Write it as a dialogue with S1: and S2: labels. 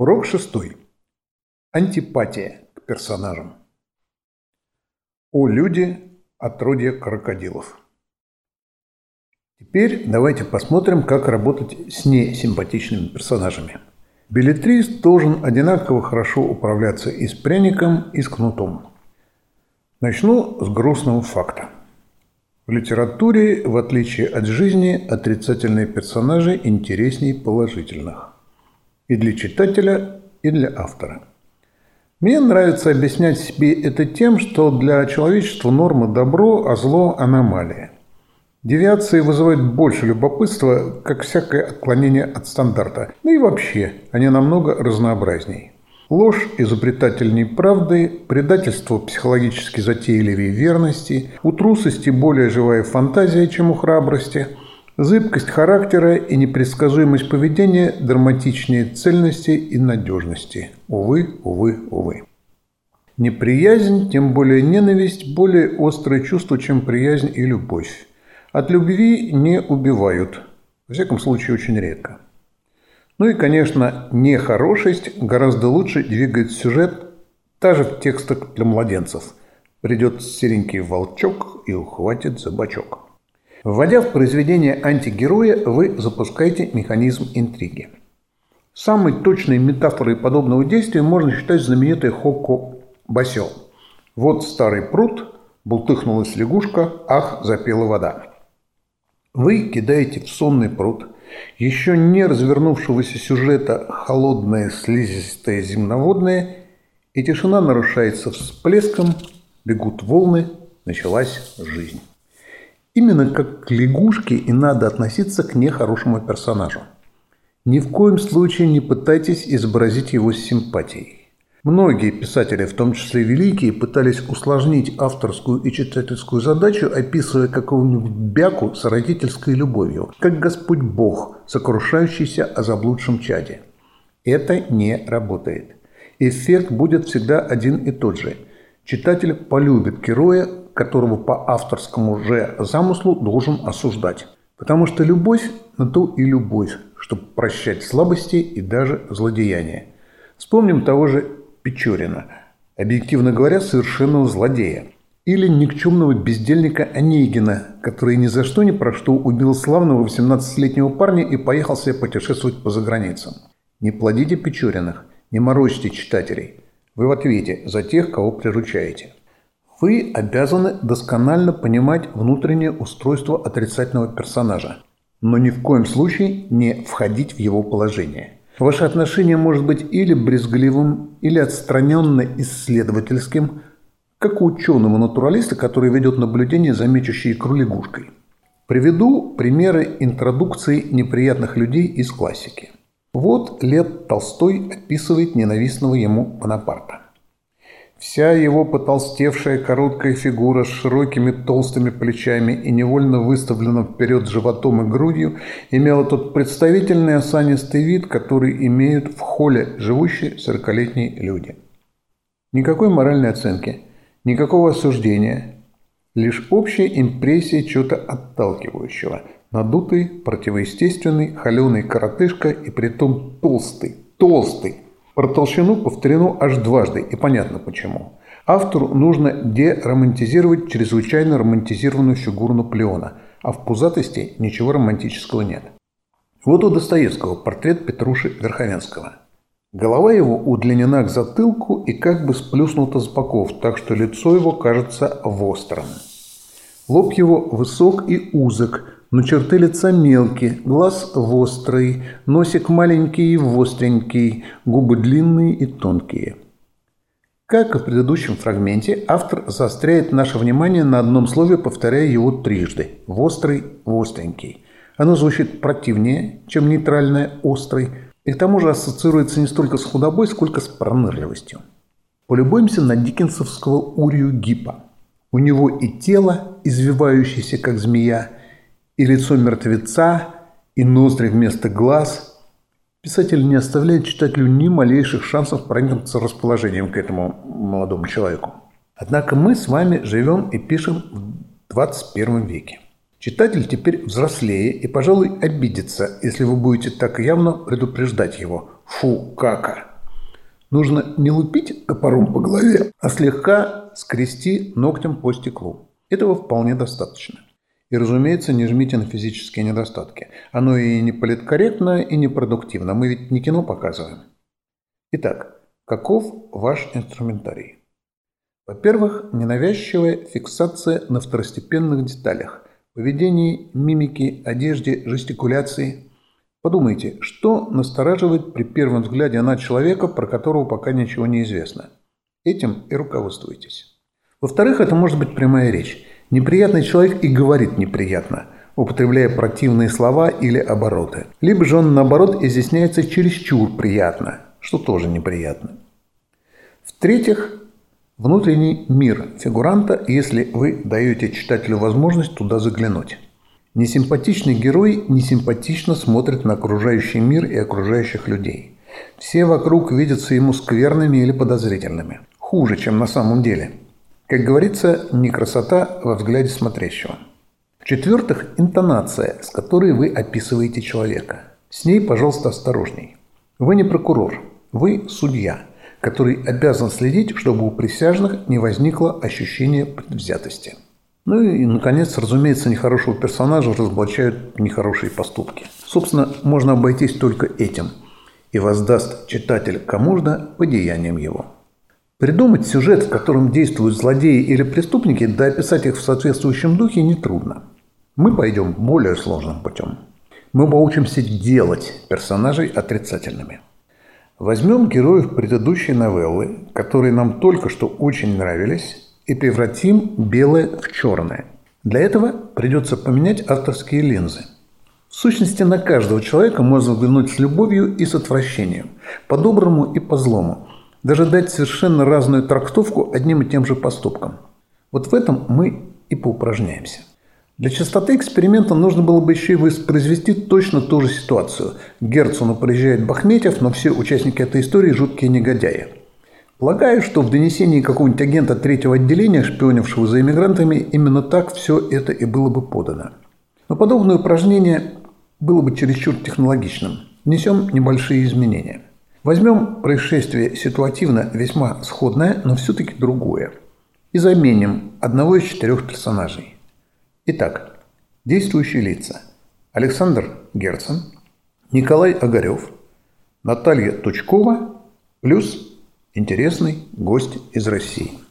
S1: Урок шестой. Антипатия к персонажам. О люди, отродье крокодилов. Теперь давайте посмотрим, как работать с несимпатичными персонажами. Билетрист должен одинаково хорошо управляться и с пряником, и с кнутом. Начну с грустного факта. В литературе, в отличие от жизни, отрицательные персонажи интереснее положительных. И для читателя, и для автора. Мне нравится объяснять себе это тем, что для человечества норма добро, а зло – аномалия. Девиации вызывают больше любопытства, как всякое отклонение от стандарта. Ну и вообще, они намного разнообразней. Ложь изобретательней правды, предательство психологически затейливее верности, у трусости более живая фантазия, чем у храбрости, зыбкость характера и непредсказуемость поведения драматичнее цельности и надежности. Увы, увы, увы. Неприязнь, тем более ненависть, более острое чувство, чем приязнь и любовь. От любви не убивают. Во всяком случае, очень редко. Ну и, конечно, нехорошесть гораздо лучше двигает сюжет, даже в текстах для младенцев. Придет серенький волчок и ухватит за бочок. Вводя в произведение антигероя, вы запускаете механизм интриги. Самой точной метафорой подобного действия можно считать знаменитый Хокко Басел. Вот старый пруд, бултыхнулась лягушка, ах, запела вода. Вы кидаете в сонный пруд еще не развернувшегося сюжета холодное слизистое земноводное, и тишина нарушается всплеском, бегут волны, началась жизнь. Именно как к лягушке и надо относиться к нехорошему персонажу. Ни в коем случае не пытайтесь изобразить его с симпатией. Многие писатели, в том числе великие, пытались усложнить авторскую и читательскую задачу, описывая какого-нибудь бяку с родительской любовью, как Господь Бог, сокрушающийся о заблудшем чаде. Это не работает. Эффект будет всегда один и тот же. Читатель полюбит героя, которого по авторскому же замыслу должен осуждать. Потому что любовь на то и любовь, чтобы прощать слабости и даже злодеяния. Вспомним того же Печорина, объективно говоря, совершенного злодея. Или никчемного бездельника Онегина, который ни за что ни про что убил славного 18-летнего парня и поехал себе путешествовать по заграницам. Не плодите Печориных, не морочьте читателей. Вы в ответе за тех, кого приручаете. Вы обязаны досконально понимать внутреннее устройство отрицательного персонажа, но ни в коем случае не входить в его положение – Ваше отношение может быть или брезгливым, или отстраненно исследовательским, как у ученого-натуралиста, который ведет наблюдение за мечущей икру лягушкой. Приведу примеры интродукции неприятных людей из классики. Вот Лев Толстой описывает ненавистного ему Бонапарта. Вся его потолстевшая короткая фигура с широкими толстыми плечами и невольно выставленным вперед животом и грудью имела тот представительный осанистый вид, который имеют в холле живущие сорокалетние люди. Никакой моральной оценки, никакого осуждения, лишь общая импрессия чего-то отталкивающего. Надутый, противоестественный, холеный коротышка и притом толстый, толстый – про толщину повторено аж дважды, и понятно почему. Автору нужно деромантизировать чрезвычайно романтизированную фигуру Наполеона, а в пузатости ничего романтического нет. Вот у Достоевского портрет Петруши Верховенского. Голова его удлинена к затылку и как бы сплюснута с боков, так что лицо его кажется вострым. Лоб его высок и узок, но черты лица мелкие, глаз острый, носик маленький и востренький, губы длинные и тонкие. Как и в предыдущем фрагменте, автор заостряет наше внимание на одном слове, повторяя его трижды – «вострый», «востренький». Оно звучит противнее, чем нейтральное «острый», и к тому же ассоциируется не столько с худобой, сколько с пронырливостью. Полюбуемся на диккенсовского Урию Гипа. У него и тело, извивающееся как змея, и лицо мертвеца, и ноздри вместо глаз. Писатель не оставляет читателю ни малейших шансов проникнуться расположением к этому молодому человеку. Однако мы с вами живем и пишем в 21 веке. Читатель теперь взрослее и, пожалуй, обидится, если вы будете так явно предупреждать его. Фу, кака! нужно не лупить топором по голове, а слегка скрести ногтем по стеклу. Этого вполне достаточно. И, разумеется, не жмите на физические недостатки. Оно и не политкорректно, и не продуктивно. Мы ведь не кино показываем. Итак, каков ваш инструментарий? Во-первых, ненавязчивая фиксация на второстепенных деталях – поведении, мимике, одежде, жестикуляции. Подумайте, что настораживает при первом взгляде на человека, про которого пока ничего не известно. Этим и руководствуйтесь. Во-вторых, это может быть прямая речь. Неприятный человек и говорит неприятно, употребляя противные слова или обороты. Либо же он, наоборот, изъясняется чересчур приятно, что тоже неприятно. В-третьих, внутренний мир фигуранта, если вы даете читателю возможность туда заглянуть. Несимпатичный герой несимпатично смотрит на окружающий мир и окружающих людей. Все вокруг видятся ему скверными или подозрительными. Хуже, чем на самом деле – как говорится, не красота во взгляде смотрящего. В-четвертых, интонация, с которой вы описываете человека. С ней, пожалуйста, осторожней. Вы не прокурор, вы судья, который обязан следить, чтобы у присяжных не возникло ощущения предвзятости. Ну и, наконец, разумеется, нехорошего персонажа разоблачают нехорошие поступки. Собственно, можно обойтись только этим. И воздаст читатель кому-то по деяниям его. Придумать сюжет, в котором действуют злодеи или преступники, да описать их в соответствующем духе нетрудно. Мы пойдем более сложным путем. Мы поучимся делать персонажей отрицательными. Возьмем героев предыдущей новеллы, которые нам только что очень нравились, и превратим белое в черное. Для этого придется поменять авторские линзы. В сущности, на каждого человека можно взглянуть с любовью и с отвращением, по-доброму и по-злому – даже дать совершенно разную трактовку одним и тем же поступкам. Вот в этом мы и поупражняемся. Для частоты эксперимента нужно было бы еще и воспроизвести точно ту же ситуацию. К Герцену приезжает Бахметьев, но все участники этой истории – жуткие негодяи. Полагаю, что в донесении какого-нибудь агента третьего отделения, шпионившего за иммигрантами, именно так все это и было бы подано. Но подобное упражнение было бы чересчур технологичным. Внесем небольшие изменения – Возьмем происшествие ситуативно весьма сходное, но все-таки другое. И заменим одного из четырех персонажей. Итак, действующие лица. Александр Герцен, Николай Огарев, Наталья Тучкова плюс интересный гость из России –